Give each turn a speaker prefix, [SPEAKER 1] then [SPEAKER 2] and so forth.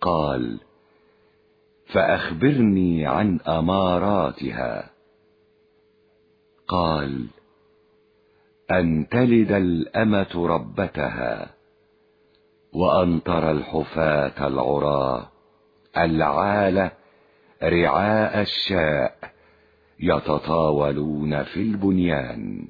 [SPEAKER 1] قال فأخبرني عن أماراتها. قال أن تلد الأمة ربتها وأن ترى الحفاة العراة العالة رعاء الشاء يتطاولون في البنيان.